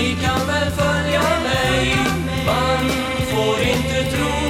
ni kan väl följa mig. Man får inte tro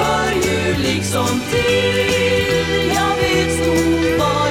hör ju liksom till. Jag vet nog var